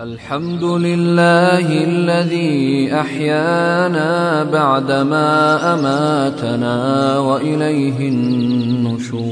الحمد لله الذي أحيانا بعدما أماتنا وإليه النشور.